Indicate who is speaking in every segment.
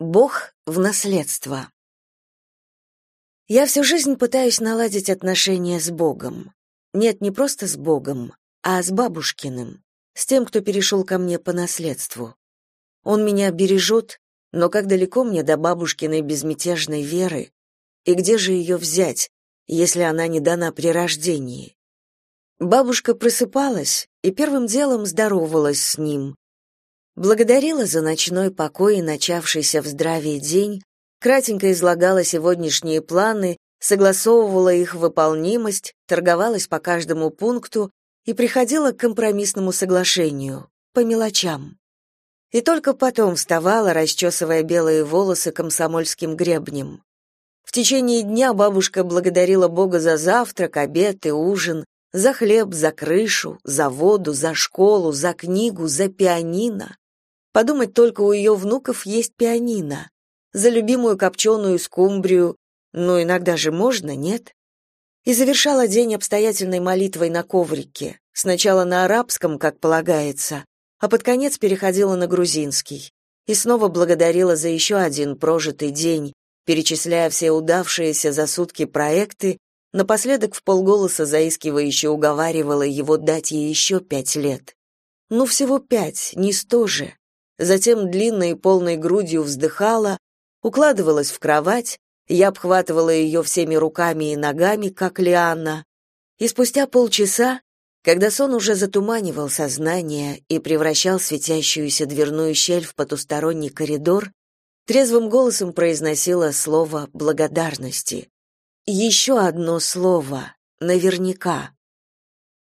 Speaker 1: Бог в наследство. Я всю жизнь пытаюсь наладить отношения с Богом. Нет, не просто с Богом, а с бабушкиным, с тем, кто перешел ко мне по наследству. Он меня бережет, но как далеко мне до бабушкиной безмятежной веры, и где же ее взять, если она не дана при рождении? Бабушка просыпалась и первым делом здоровалась с ним, Благодарила за ночной покой и начавшийся в здравии день, кратенько излагала сегодняшние планы, согласовывала их выполнимость, торговалась по каждому пункту и приходила к компромиссному соглашению, по мелочам. И только потом вставала, расчесывая белые волосы комсомольским гребнем. В течение дня бабушка благодарила Бога за завтрак, обед и ужин, за хлеб, за крышу, за воду, за школу, за книгу, за пианино. Подумать только, у ее внуков есть пианино. За любимую копченую скумбрию. Ну, иногда же можно, нет? И завершала день обстоятельной молитвой на коврике. Сначала на арабском, как полагается, а под конец переходила на грузинский. И снова благодарила за еще один прожитый день, перечисляя все удавшиеся за сутки проекты, напоследок в полголоса заискивающе уговаривала его дать ей еще пять лет. Ну, всего пять, не сто же затем длинной полной грудью вздыхала, укладывалась в кровать, я обхватывала ее всеми руками и ногами, как лиана, и спустя полчаса, когда сон уже затуманивал сознание и превращал светящуюся дверную щель в потусторонний коридор, трезвым голосом произносила слово благодарности. Еще одно слово, наверняка.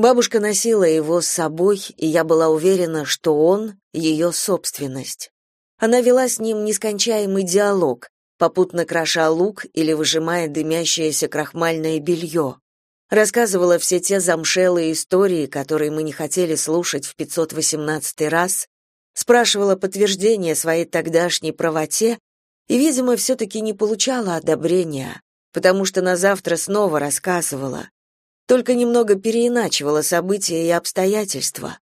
Speaker 1: Бабушка носила его с собой, и я была уверена, что он — ее собственность. Она вела с ним нескончаемый диалог, попутно кроша лук или выжимая дымящееся крахмальное белье. Рассказывала все те замшелые истории, которые мы не хотели слушать в 518 раз, спрашивала подтверждение своей тогдашней правоте и, видимо, все-таки не получала одобрения, потому что на завтра снова рассказывала, только немного переиначивала события и обстоятельства.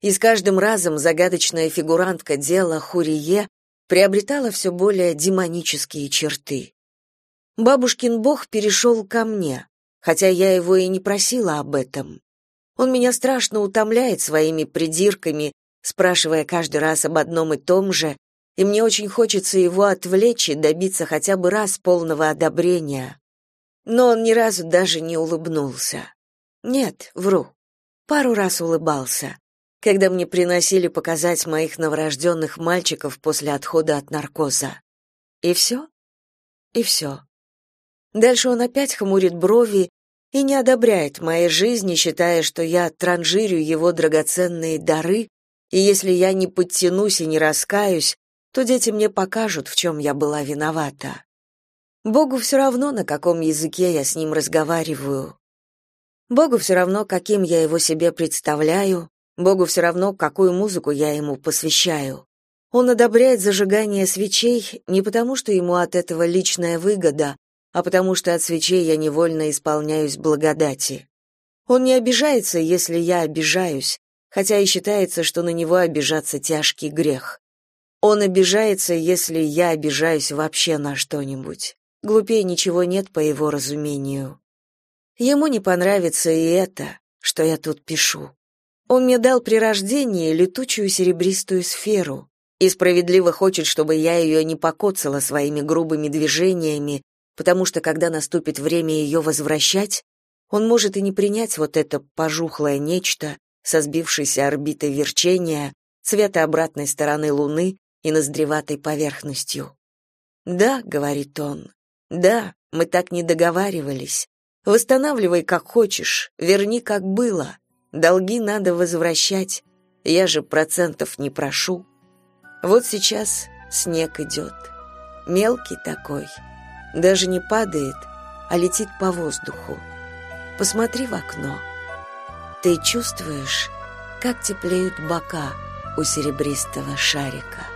Speaker 1: И с каждым разом загадочная фигурантка дела Хурие приобретала все более демонические черты. Бабушкин бог перешел ко мне, хотя я его и не просила об этом. Он меня страшно утомляет своими придирками, спрашивая каждый раз об одном и том же, и мне очень хочется его отвлечь и добиться хотя бы раз полного одобрения но он ни разу даже не улыбнулся. Нет, вру. Пару раз улыбался, когда мне приносили показать моих новорожденных мальчиков после отхода от наркоза. И все? И все. Дальше он опять хмурит брови и не одобряет моей жизни, считая, что я транжирю его драгоценные дары, и если я не подтянусь и не раскаюсь, то дети мне покажут, в чем я была виновата. Богу все равно, на каком языке я с ним разговариваю. Богу все равно, каким я его себе представляю, Богу все равно, какую музыку я ему посвящаю. Он одобряет зажигание свечей не потому, что ему от этого личная выгода, а потому что от свечей я невольно исполняюсь благодати. Он не обижается, если я обижаюсь, хотя и считается, что на него обижаться тяжкий грех. Он обижается, если я обижаюсь вообще на что-нибудь. Глупее ничего нет по его разумению. Ему не понравится и это, что я тут пишу. Он мне дал при рождении летучую серебристую сферу и справедливо хочет, чтобы я ее не покоцала своими грубыми движениями, потому что когда наступит время ее возвращать, он может и не принять вот это пожухлое нечто со сбившейся орбитой верчения, цвета обратной стороны Луны и ноздреватой поверхностью. «Да», — говорит он, да, мы так не договаривались. Восстанавливай как хочешь, верни как было. Долги надо возвращать. Я же процентов не прошу. Вот сейчас снег идет. Мелкий такой. Даже не падает, а летит по воздуху. Посмотри в окно. Ты чувствуешь, как теплеют бока у серебристого шарика?